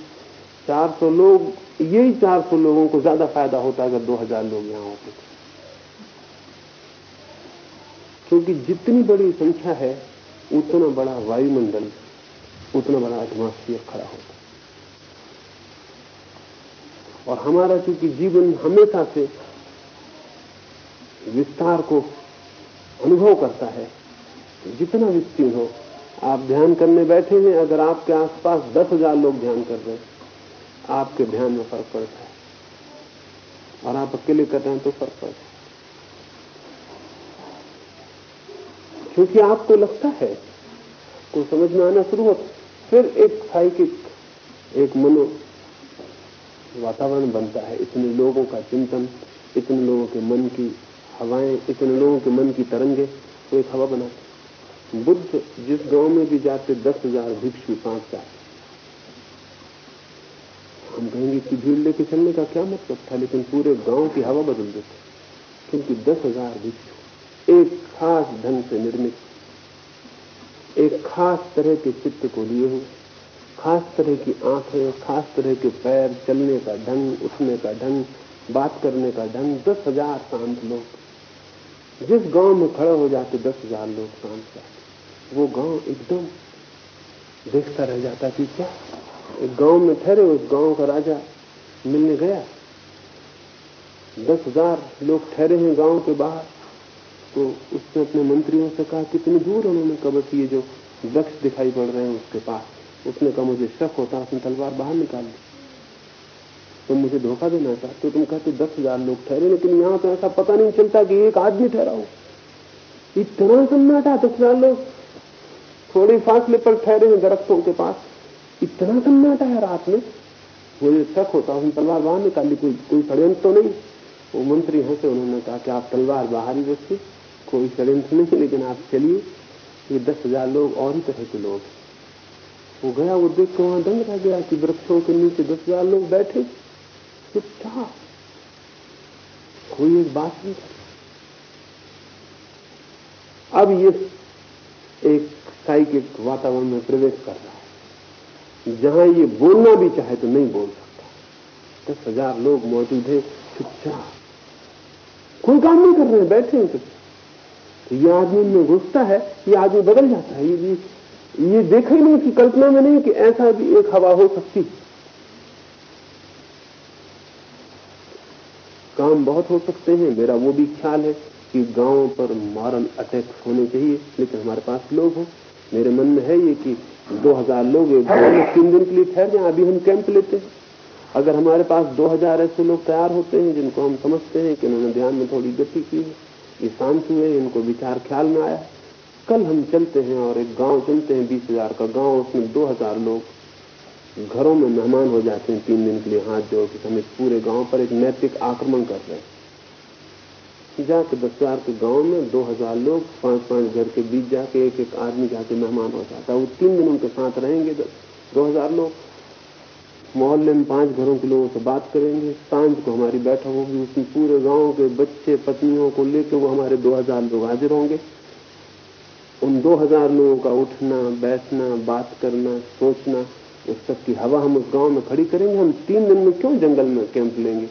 400 लोग, यही 400 लोगों को ज़्यादा फ़ायदा होता अगर 2000 लोग यहाँ होते थे क्योंकि जितनी बड़ी संख्या है, उतना बड़ा वायुमंडल, उतना बड़ा एटमॉस्फियर खड़ा होता और हमारा चूँकि जीवन हमेशा से विस्तार को अनुभव करता है जितना विस्तीर्ण हो, आप ध्यान करने बैठे हैं, अगर आपके आसपास दस हज़ार लोग ध्यान कर रहे हैं, आपके ध्यान में फ़र्क पड़ता है। और आप अकेले कर रहे हैं तो फ़र्क पड़ता है। क्योंकि आपको लगता है, को समझ में आना शुरू होता फिर एक साइकिक एक मनो वातावरण बनता है। इतने लोगों का चिंतन, इतने लोगों के मन की हवाएँ, इतने लोगों के मन की तरंगे, वो एक हवा बनाते बुद्ध जिस गाँव में भी जाते, दस हज़ार भिक्षु पाँच हज़ार हम कहेंगे कि भीड़ लेके चलने का क्या मतलब था? लेकिन पूरे गाँव की हवा बदल देते क्योंकि दस हज़ार भिक्षु, एक खास ढंग से निर्मित। एक खास तरह के चित्त को लिए हुए, खास तरह की आँखें, खास तरह के पैर, चलने का ढंग उठने का ढंग बात करने का ढंग दस हज़ार शांत लोग। जिस गाँव में खड़े हो जाते, दस हज़ार लोग शांत जाते वो गाँव एकदम देखता रह जाता कि क्या? एक गाँव में ठहरे, उस गाँव का राजा मिलने गया। दस हज़ार लोग ठहरे हैं गाँव के बाहर। तो उसने अपने मंत्रियों से कहा, कितनी दूर उन्होंने कबट ये जो वृक्ष दिखाई पड़ रहे हैं उसके पास। उसने कहा, मुझे शक होता अपनी तलवार बाहर निकाल ली तुम तो मुझे धोखा देना चाहते हो, तुम कहते दस हज़ार लोग ठहरे, लेकिन यहाँ तो ऐसा पता नहीं चलता कि एक आदमी ठहरा हो। इतना सन्नाटा दस हज़ार लोग। थोड़ी फासले पर ठहरे हैं दरख्तों के पास। इतना सन्नाटा है रात में। मुझे शक होता उसने तलवार बाहर निकाली कोई कोई षड्यंत्र तो नहीं। वो मंत्री हंसे उन्होंने कहा कि आप तलवार बाहर ही रखिए। कोई षड्यंत्र नहीं, लेकिन आप चलिए ये दस हज़ार लोग और ही तरह के लोग वो गया, वो देख के वहाँ दंग रह गया कि वृक्षों के नीचे दस हज़ार लोग बैठे। चुपचाप कोई एक बात नहीं अब ये एक साइकिक वातावरण में प्रवेश कर रहा है। जहाँ ये बोलना भी चाहे तो नहीं बोल सकता। दस हज़ार लोग मौजूद है, चुपचाप। कोई काम नहीं कर रहे हैं बैठे हैं तो ये आदमी में घुसता है, ये आदमी बदल जाता है। ये ये देखा ही नहीं कि कल्पना में नहीं कि ऐसा भी एक हवा हो सकती काम बहुत हो सकते हैं, मेरा वो भी ख्याल है कि गाँवों पर मॉरल अटैक होने चाहिए, लेकिन हमारे पास लोग हो। मेरे मन में है ये कि 2000 लोग एक गाँव में तीन दिन के लिए ठहर जाए, अभी हम कैंप लेते हैं। अगर हमारे पास 2000 ऐसे लोग तैयार होते हैं जिनको हम समझते हैं कि उन्होंने ध्यान में थोड़ी गति की है। ये शांत हुए इनको विचार ख्याल में आया। कल हम चलते हैं और एक गाँव चलते हैं, बीस हज़ार का गाँव, उसमें दो हज़ार लोग घरों में मेहमान हो जाते हैं तीन दिन के लिए हाथ जोड़ के हम इस पूरे गाँव पर एक नैतिक आक्रमण कर रहे हैं। जाके दस हज़ार के गाँव में दो हज़ार लोग, पाँच पाँच घर के बीच जाके एक एक आदमी जाके मेहमान हो जाता है। वो तीन दिन उनके साथ रहेंगे, दो हज़ार लोग। मोहल्ले में पाँच घरों के लोगों से बात करेंगे। साँझ को हमारी बैठक होगी, उसमें पूरे गाँव के बच्चे, पत्नियों को लेकर वो हमारे दो हज़ार लोग हाजिर होंगे। उन दो हज़ार लोगों का उठना, बैठना, बात करना, सोचना, उस सब की हवा हम उस गाँव में खड़ी करेंगे। हम तीन दिन में क्यों जंगल में कैंप लेंगे?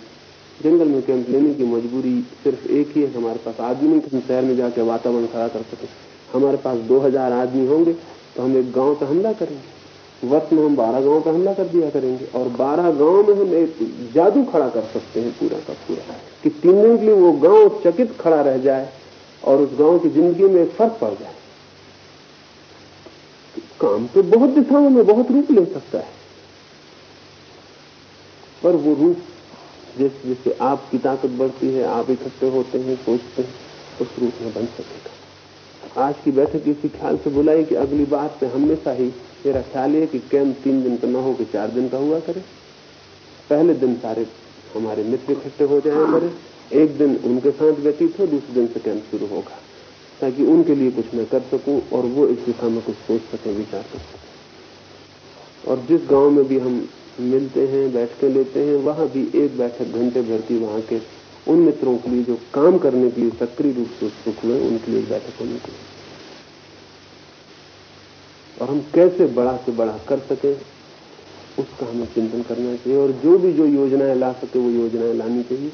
जंगल में कैंप लेने की मजबूरी सिर्फ़ एक ही है, हमारे पास आदमी नहीं कि हम शहर में जाकर वातावरण खड़ा कर सके। हमारे पास दो हज़ार आदमी होंगे तो हम एक गाँव पर हमला करेंगे। वर्ष में हम बारह गाँव का हमला कर दिया करेंगे और बारह गाँव में हम एक जादू खड़ा कर सकते हैं पूरा का पूरा। कि तीन दिन के लिए वो गाँव चकित खड़ा रह जाए और उस गाँव की ज़िंदगी में एक फ़र्क पड़ जाए। काम तो बहुत दिशाओं में बहुत रूप ले सकता है। पर वो रूप जैसे जैसे आपकी ताकत बढ़ती है, आप इकट्ठे होते हैं, सोचते हैं, उस रूप में बन सकेगा। आज की बैठक इसी ख्याल से बुलाई कि अगली बार से हमेशा ही मेरा ख्याल है कि कैंप तीन दिन का न हो कि चार दिन का हुआ करे। पहले दिन सारे हमारे मित्र इकट्ठे हो जाए करे एक दिन उनके साथ व्यतीत हो, दूसरे दिन से कैंप शुरू होगा। ताकि उनके लिए कुछ मैं कर सकूँ और वो इस दिशा में कुछ सोच सके, विचार कर सके। और जिस गाँव में भी हम मिलते हैं बैठ के लेते हैं, वहाँ भी एक बैठक घंटे भर की वहाँ के उन मित्रों के लिए जो काम करने के लिए सक्रिय रूप से उत्सुक हुए उनके लिए बैठक होनी चाहिए। और हम कैसे बड़ा से बड़ा कर सके, उसका हमें चिंतन करना चाहिए और जो भी जो योजनाएँ ला सके, वो योजनाएँ लानी चाहिए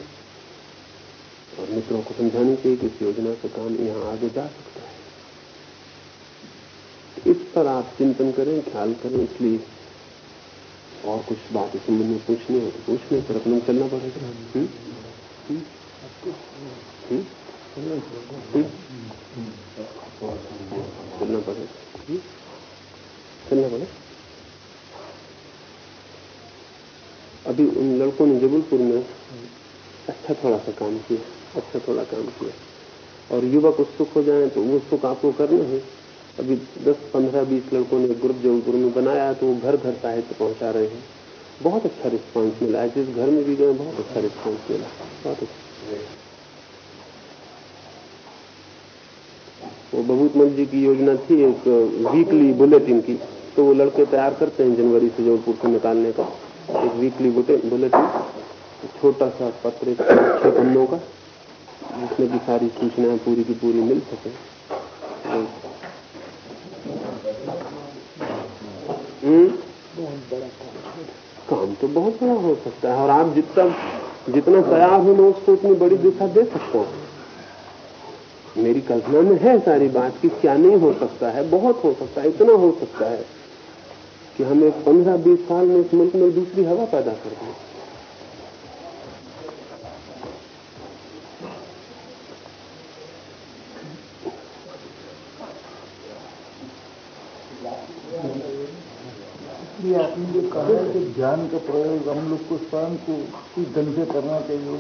और मित्रों को समझानी चाहिए कि इस योजना से काम यहाँ आगे जा सकता है इस पर आप चिंतन करें, ख्याल करें, इसलिए और कुछ बात इस संबंध में पूछनी हो तो पूछने पर अपना चलना पड़ेगा हुँ? हुँ? हुँ? चलना पड़ेगा चलना पड़े। अभी उन लड़कों ने जबलपुर में अच्छा थोड़ा सा काम किया अच्छा थोड़ा काम किया। और युवक उत्सुक हो जाए तो वो उत्सुक आपको करना है। अभी 10 15 20 लड़कों ने ग्रुप जबलपुर में बनाया तो वो घर घर साहित्य पहुँचा रहे हैं। बहुत अच्छा रिस्पांस मिला है, जिस घर में भी गए बहुत अच्छा रिस्पांस मिला। बहुत अच्छा। वो बहुत जी की योजना थी, एक वीकली बुलेटिन की। तो वो लड़के तैयार करते हैं जनवरी से जबलपुर से निकालने का। एक वीकली बुलेटिन छोटा सा पत्र छह पन्नों का, जिसमें की सारी सूचनाएँ पूरी की पूरी मिल सके। हम्म? काम तो बहुत बड़ा हो सकता है, और आप जितना जितना तैयार हो मैं उसको उतनी बड़ी दिशा दे सकता हूँ। मेरी कल्पना में है सारी बात की क्या नहीं हो सकता है, बहुत हो सकता है, इतना हो सकता है। कि हम एक पंद्रह बीस साल में इस मुल्क में दूसरी हवा पैदा कर दें। आपने जो कहा है कि ज्ञान का प्रयोग हम लोग को स्वयं को इस ढंग से करना चाहिए।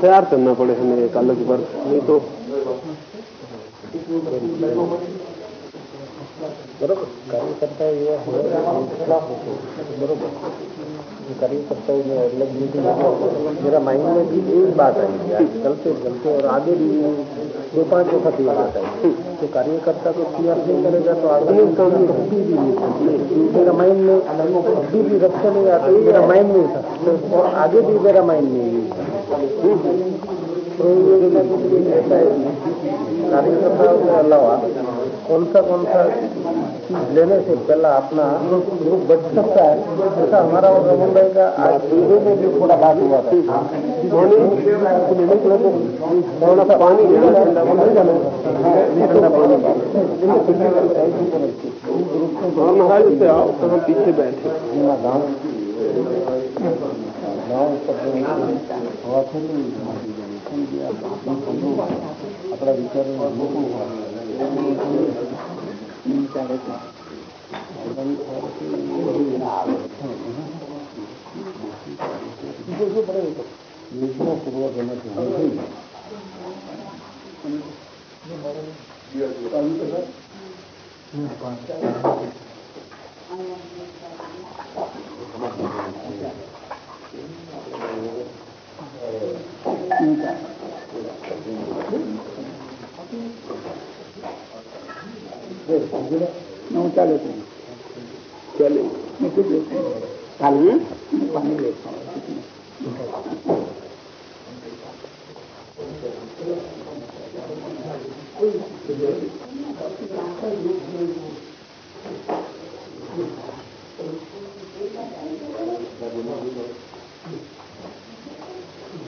तैयार करना पड़े हमें एक अलग वर्ष नहीं तो बरोबर, कार्यकर्ता ये बरोबर। कार्यकर्ता अलग मीटिंग मेरा माइंड में भी यही बात आई चलते चलते और आगे भी दो पाँच वक्त ये बात आई तो कार्यकर्ता को क्लियर नहीं करेगा तो आगे कभी भी नहीं मेरा माइंड में कभी भी रक्षा नहीं आता, मेरा माइंड नहीं था। और आगे भी मेरा माइंड में है। कार्यकर्ता के अलावा कौन सा कौन सा चीज़ लेने से पहला अपना ग्रुप बच सकता है। ऐसा हमारा और रमन भाई का आज सुबह में भी थोड़ा बात हुआ था। थोड़ा सा पानी महाराज से आओ तो हम पीछे बैठे। 你下来坐。哎，那你坐。你坐那了，你坐，不那个。你坐副座上那坐。好了。越坐越热了。嗯，关。哎呀，你坐那。什么？你坐。你坐。Deus, não te alegrem. Chale. Muito Está Calma, não vai me ler.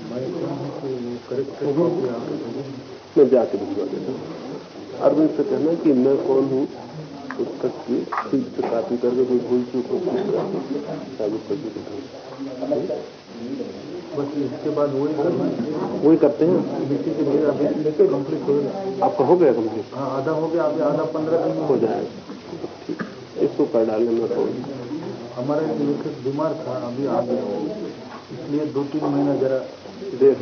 Mas eu não creio que seja. Não, já que não Arvind से कहना कि मैं कौन हूँ? पुस्तक की ठीक से कापी करके कोई भूल चूक हो बस इसके बाद वही करना वही करते हैं? हो आपका हो गया कंप्लीट हाँ आधा हो गया अभी आधा पंद्रह दिन हो जाएगा। ठीक। इसको कर डालने में कौन? हमारा एक लेखक बीमार था अभी आ गया। इसलिए दो तीन महीना जरा देख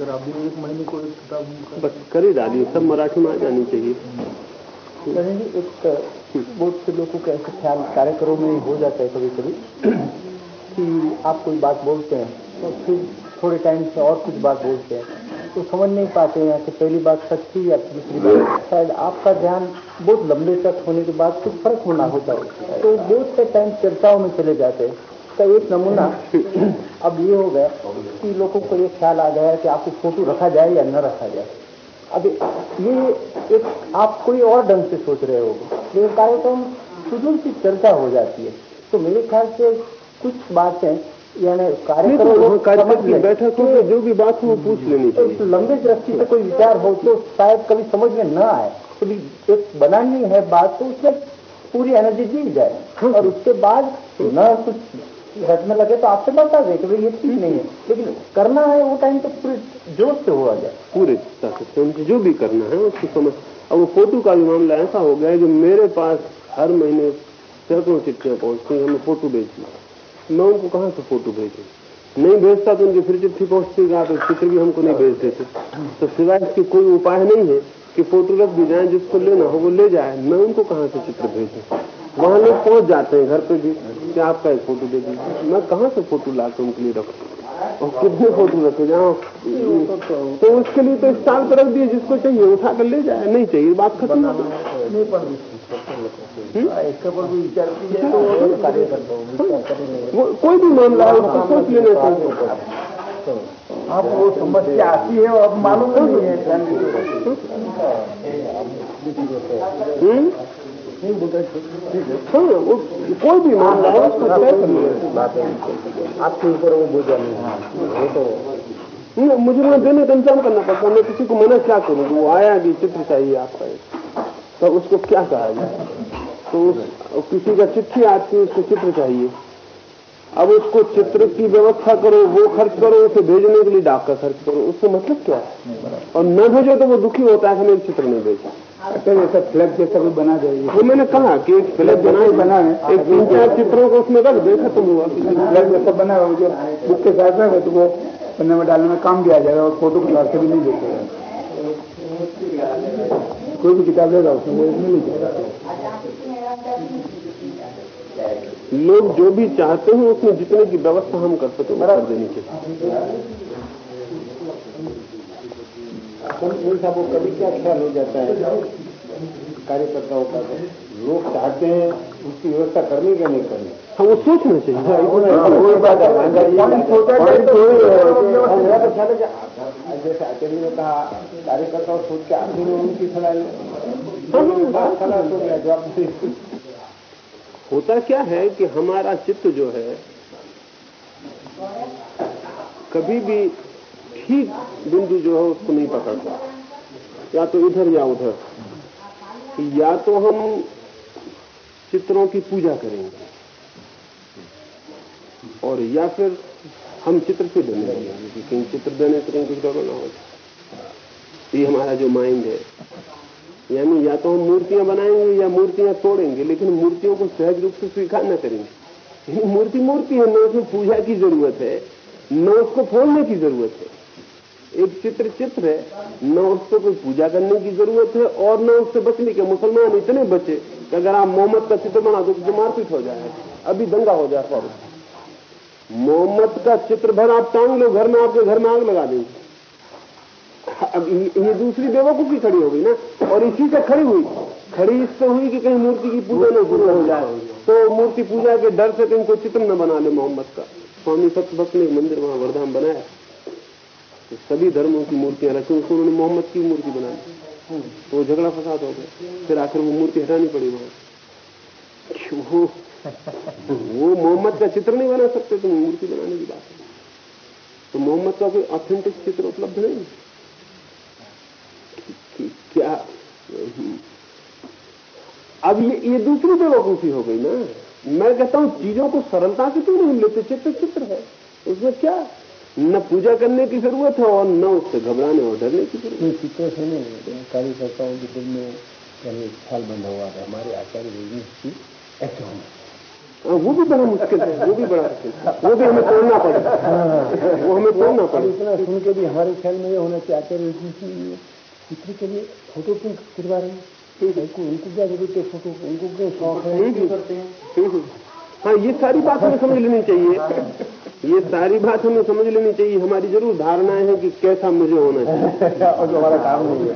हो अभी एक महीने को एक किताब बस कर ही डालिए सब मराठी में आ जानी चाहिए। एक बहुत से लोगों का ऐसे ख्याल कार्यक्रमों में हो जाता है कभी कभी कि आप कोई बात बोलते हैं तो फिर थोड़े टाइम से और कुछ बात बोलते हैं। तो समझ नहीं पाते हैं कि पहली बात सच्ची या दूसरी बात। शायद आपका ध्यान बहुत लंबे तक होने के बाद कुछ फ़र्क होना होता है। तो बहुत से टाइम चर्चाओं में चले जाते हैं। का एक नमूना अब ये हो गया कि लोगों को ये ख्याल आ गया कि आपको फ़ोटो रखा जाए या न रखा जाए। अब ये एक आप कोई और ढंग से सोच रहे हो लेकिन कार्यक्रम सुदूर की चर्चा हो जाती है। तो मेरे ख्याल से कुछ बातें यानी कार्यक्रम कार्यक्रम की बैठक हो जो भी बात हो वो पूछ लेनी चाहिए। तो लंबे दृष्टि से कोई विचार हो तो शायद कभी समझ में न आए। कभी एक बनानी है बात तो उसमें पूरी एनर्जी दी जाए और उसके बाद न कुछ रटने लगे तो आपसे बता दें कि ये ठीक नहीं है। लेकिन करना है वो टाइम तो पूरे जोश से हुआ जाए। पूरे से जो भी करना है, उसकी समझ। अब वो फ़ोटो का भी मामला ऐसा हो गया है जो मेरे पास हर महीने सैकड़ों चिट्ठियाँ पहुँचती हैं हमें फ़ोटो भेजती मैं उनको कहाँ से फ़ोटो भेजूं? नहीं भेजता तो उनकी फिर चिट्ठी पहुँचती आप चित्र भी हमको नहीं भेज देते। तो सिवाय इसके कोई उपाय नहीं है कि फ़ोटो रख दी जाए, जिसको लेना हो वो ले जाए। मैं उनको कहाँ से चित्र भेजूं? वहाँ लोग पहुँच जाते हैं घर पे भी। कि आपका एक फ़ोटो दे दीजिए। मैं कहाँ से फ़ोटो ला के उनके लिए रखूँ? और कितने फ़ोटो रखे जाओ? तो उसके लिए तो स्टाल पर रख दिए जिसको चाहिए उठा कर ले जाए। नहीं चाहिए बात खत्म विचार कीजिए तो कार्य करता हूँ कोई भी मामला है उसको सोच लेना चाहिए। आप वो समस्या आती है और मालूम नहीं है हाँ कोई भी मामला है उसको आपके ऊपर वो बोझा नहीं तो नहीं, मुझे वहाँ देने का इंतज़ाम करना पड़ता मैं किसी को मना क्या करूँ वो आया कि चित्र चाहिए आपका तो उसको क्या कहा जाए तो किसी का चिट्ठी आती है उसको चित्र चाहिए अब उसको चित्र की व्यवस्था करो वो खर्च करो उसे भेजने के लिए डाक का खर्च करो उससे मतलब क्या है और न भेजो तो वो दुखी होता है कि मेरे चित्र नहीं भेजा अच्छा जैसा फ्लैग जैसा भी बना जाएगी वो मैंने कहा कि एक फ्लैग बनाए बना है। एक तीन चार चित्रों को उसमें रख दे खत्म हुआ। फ्लैग जैसा बना है जो बुक के साथ है तो वो पन्ने में डालने में काम भी आ जाएगा और फ़ोटो क्लास से भी नहीं देखेगा। कोई भी किताब लेगा उसमें वो नहीं जाएगा लोग जो भी चाहते हैं उसमें जितने की व्यवस्था हम कर सके बराबर देने देनी चाहिए साहब को कभी क्या ख्याल हो जाता है? कार्यकर्ताओं का लोग चाहते हैं उसकी व्यवस्था करनी क्या नहीं करनी। हाँ वो सोचना चाहिए। जैसे आचार्य ने कहा कार्यकर्ताओं सोच के आखिर में उनकी सलाह सलाह तो गया जवाब होता क्या है कि हमारा चित्त जो है कभी भी ठीक बिंदु जो है उसको नहीं पकड़ता। या तो इधर या उधर। या तो हम चित्रों की पूजा करेंगे। और या फिर हम चित्र से देने लगेंगे चित्र देने से कहीं कुछ गड़बड़ ना हो ये हमारा जो माइंड है। यानी या तो हम मूर्तियाँ बनाएँगे या मूर्तियाँ तोड़ेंगे, लेकिन मूर्तियों को सहज रूप से स्वीकार न करेंगे। मूर्ति मूर्ति है, न उसमें पूजा की ज़रूरत है, न उसको फोड़ने की ज़रूरत है। एक चित्र चित्र है। न उसको कोई पूजा करने की ज़रूरत है और न उससे बचने के मुसलमान इतने बचे कि अगर आप मोहम्मद का चित्र बना दो तो मारपीट हो जाए। अभी दंगा हो जाए फ़ौरन। मोहम्मद का चित्र भर आप टांग लो, घर में आपके घर में आग लगा देंगे। अब ये दूसरी बेवकूफ़ी खड़ी हो गई ना। और इसी से खड़ी हुई। खड़ी इससे हुई कि कहीं मूर्ति की पूजा न शुरू हो जाए। तो मूर्ति पूजा के डर से कहीं कोई चित्र न बना ले मोहम्मद का। स्वामी सत्यभक्त ने मंदिर वहाँ वर्धाम बनाया। तो सभी धर्मों की मूर्तियाँ रखी उसको उन्होंने मोहम्मद की मूर्ति बना दी। तो वो झगड़ा फसाद हो गया। फिर आखिर वो मूर्ति हटानी पड़ी वहाँ। वो वो मोहम्मद का चित्र नहीं बना सकते तो मूर्ति बनाने की बात है तो मोहम्मद का कोई ऑथेंटिक चित्र उपलब्ध नहीं? कि क्या अब ये ये दूसरी बेवकूफ़ी हो गई ना। मैं कहता हूँ चीज़ों को सरलता से क्यों नहीं लेते चित्र चित्र है। उसमें क्या न पूजा करने की ज़रूरत है और न उससे घबराने और डरने की ज़रूरत है चित्र से नहीं कार्यकर्ताओं के दिल में पहले ख्याल बंधा हुआ था हमारे आचार्य बिज़नेस की ऐसे वो भी बड़ा मुश्किल है वो भी बड़ा मुश्किल वो भी हमें तोड़ना पड़ेगा। वो हमें तोड़ना पड़ेगा। इतना सुन के भी हमारे ख्याल में ये होना चाहिए आचार्य चित्र के लिए फ़ोटो क्यों करवा रहे हैं? उनको क्या ज़रूरत है फ़ोटो उनको क्यों शौक है? करते हैं। हाँ ये सारी बात हमें समझ लेनी चाहिए। ये सारी बात हमें समझ लेनी चाहिए। हमारी ज़रूर धारणाएँ है कि कैसा मुझे होना चाहिए। और जो हमारा काम नहीं है।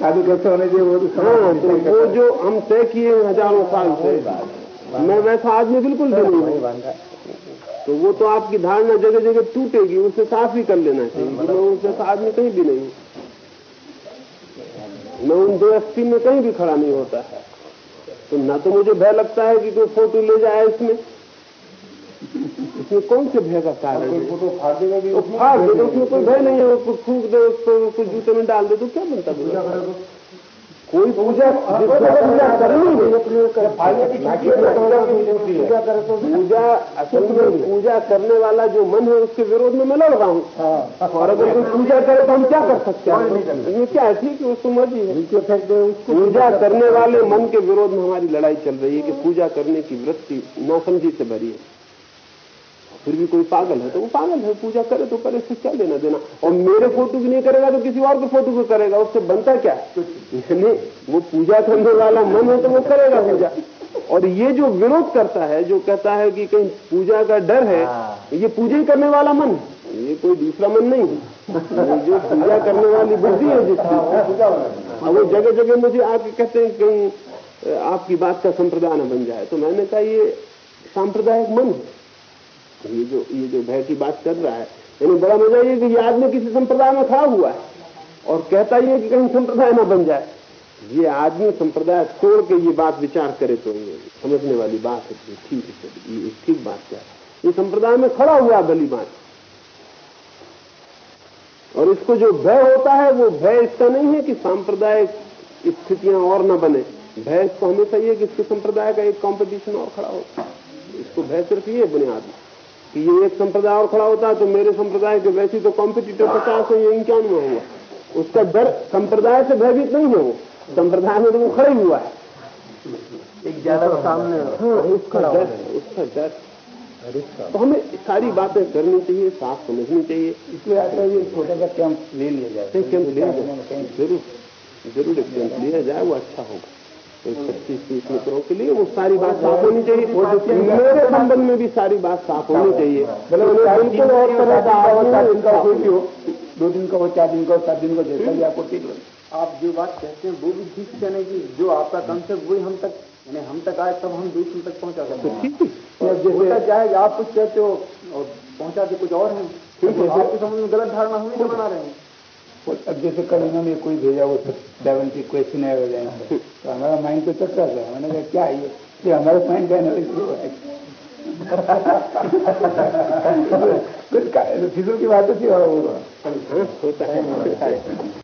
शादी कैसे होने चाहिए वो तो हाँ तो वो जो हम तय किए हैं हज़ारों साल से मैं वैसा आदमी बिल्कुल नहीं तो वो तो आपकी धारणा जगह जगह टूटेगी उसे साफ़ ही कर लेना चाहिए मैं उनसे आदमी कहीं भी नहीं मैं उन दो अस्सी में कहीं भी खड़ा नहीं होता। है तो ना तो मुझे भय लगता है कि कोई फ़ोटो ले जाए इसमें। इसमें कौन से भय का कारण है? फ़ोटो फाड़ देगा भी फाड़ दे तो उसमें कोई भय नहीं है। उसको फूक दे उसको उसको जूते में डाल दे तो क्या बनता है? कोई पूजा पूजा करनी पूजा पूजा असल में पूजा करने वाला जो मन है उसके विरोध में मैं लड़ रहा हूँ। और अगर कोई पूजा करे तो हम क्या कर सकते हैं? ये क्या है? ठीक है उसको मर्ज़ी है। पूजा करने वाले मन के विरोध में हमारी लड़ाई चल रही है कि पूजा करने की वृत्ति नासमझी से भरी है। फिर भी कोई पागल है तो वो पागल है पूजा करे तो करे इससे क्या लेना देना? और मेरे फ़ोटो की नहीं करेगा तो किसी और के फ़ोटो को करेगा उससे बनता क्या? यानी वो पूजा करने वाला मन है तो वो करेगा पूजा। और ये जो विरोध करता है जो कहता है कि कहीं पूजा का डर है ये पूजा ही करने वाला मन ये कोई दूसरा मन नहीं है। जो पूजा करने वाली बुद्धि है जिसकी हाँ, वो जगह जगह मुझे आके कहते हैं कहीं आपकी बात का संप्रदाय न बन जाए। तो मैंने कहा ये सांप्रदायिक मन है। ये जो ये जो भय की बात कर रहा है, यानी बड़ा मज़ा ये कि ये आदमी किसी संप्रदाय में खड़ा हुआ है। और कहता ही है कि कहीं संप्रदाय ना बन जाए। ये आदमी संप्रदाय तोड़ के ये बात विचार करे तो ये समझने वाली बात है ठीक है, ये ठीक बात क्या है। ये संप्रदाय में खड़ा हुआ भली बात और इसको जो भय होता है, वो भय इसका नहीं है कि सांप्रदायिक स्थितियाँ और न बने। भय इसको हमेशा ये कि इसके संप्रदाय का एक कंपटीशन और खड़ा है। इसको भय सिर्फ़ ये बुनियादी। कि ये एक संप्रदाय और खड़ा होता है तो मेरे संप्रदाय के वैसे तो कॉम्पिटिटर पचास है ये इक्यानवे हुआ। उसका डर संप्रदाय से भयभीत नहीं है वो। संप्रदाय में तो वो खड़े हुआ है। एक ज़्यादा सामने हाँ, उसका डर उसका डर तो हमें सारी बातें करनी चाहिए साफ़ समझनी चाहिए। इसलिए आता है छोटा सा कैंप ले लिया जाए। कैंप ले ज़रूर ज़रूर एक कैंप लिया जाए वो अच्छा होगा। पच्चीस तीस मित्रों के लिए वो सारी बात साफ़ होनी चाहिए। मेरे संबंध में भी सारी बात साफ़ होनी चाहिए। हो। दो दिन का हो चार दिन का हो सात दिन का जैसा भी आपको ठीक लगे। आप जो बात कहते हैं वो भी ठीक नहीं कि। जो आपका कंसेप्ट वही हम तक यानी हम तक आए तब हम दूसरों तक पहुँचा सकते हैं। ठीक जैसे जाएगा आप कुछ कहते हो और पहुंचाते कुछ और हैं आपके समझ में गलत धारणा हम नहीं बना रहे हैं। अब जैसे कल इन्होंने कोई भेजा वो सेवेंटी क्वेश्चन है जाएँगे तो हमारा माइंड तो चक्कर था मैंने कहा, क्या ये? ये हमारे माइंड का कुछ फिजूल की बात थी और होता है।